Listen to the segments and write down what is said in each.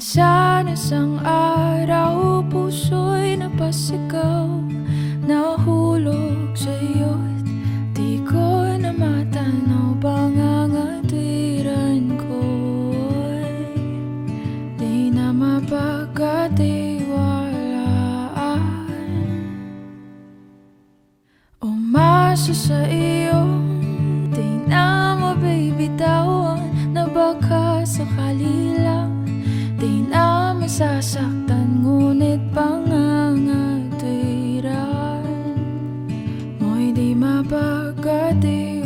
Minsan isang araw puso'y napasigaw Nahulog sa iyo't di ko na matanaw Pangangatwiran ko'y di na mapagkatiwalaan. Umasa sa iyong di na mabibitawan Na baka sakali na masasaktan ngunit pangangatwiran Mo'y di mapagkatiwalaan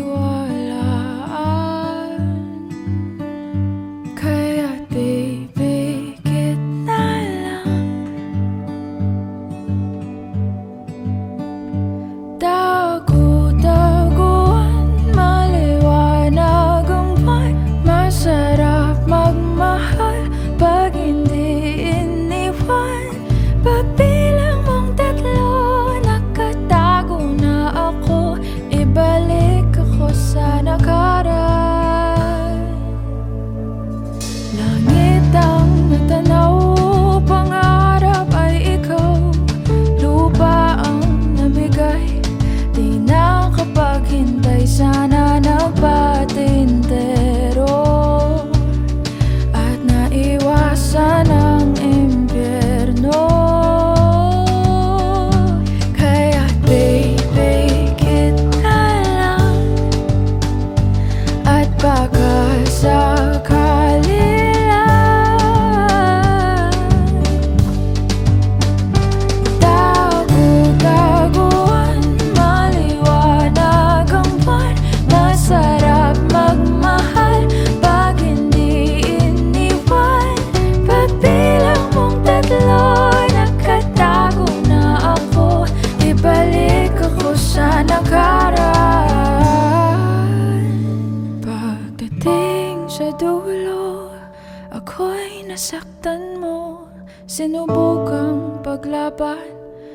nasaktan mo Sinubukang paglaban,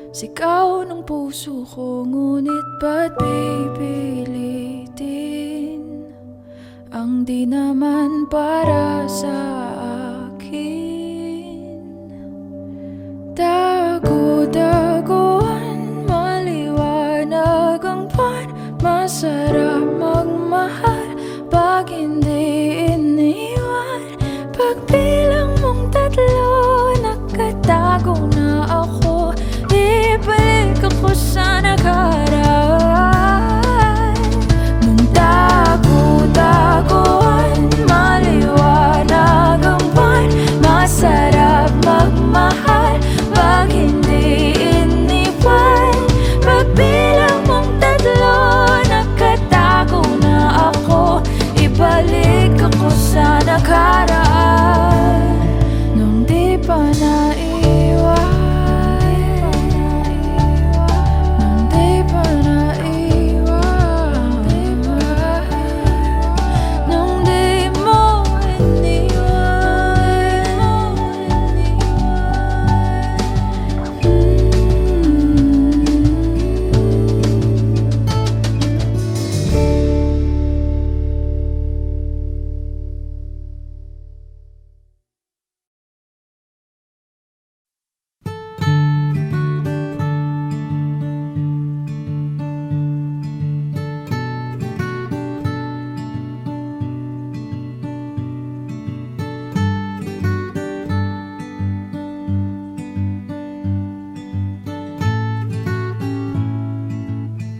sigaw ng puso ko Ngunit ba't pipilitin? Ang di naman para sa night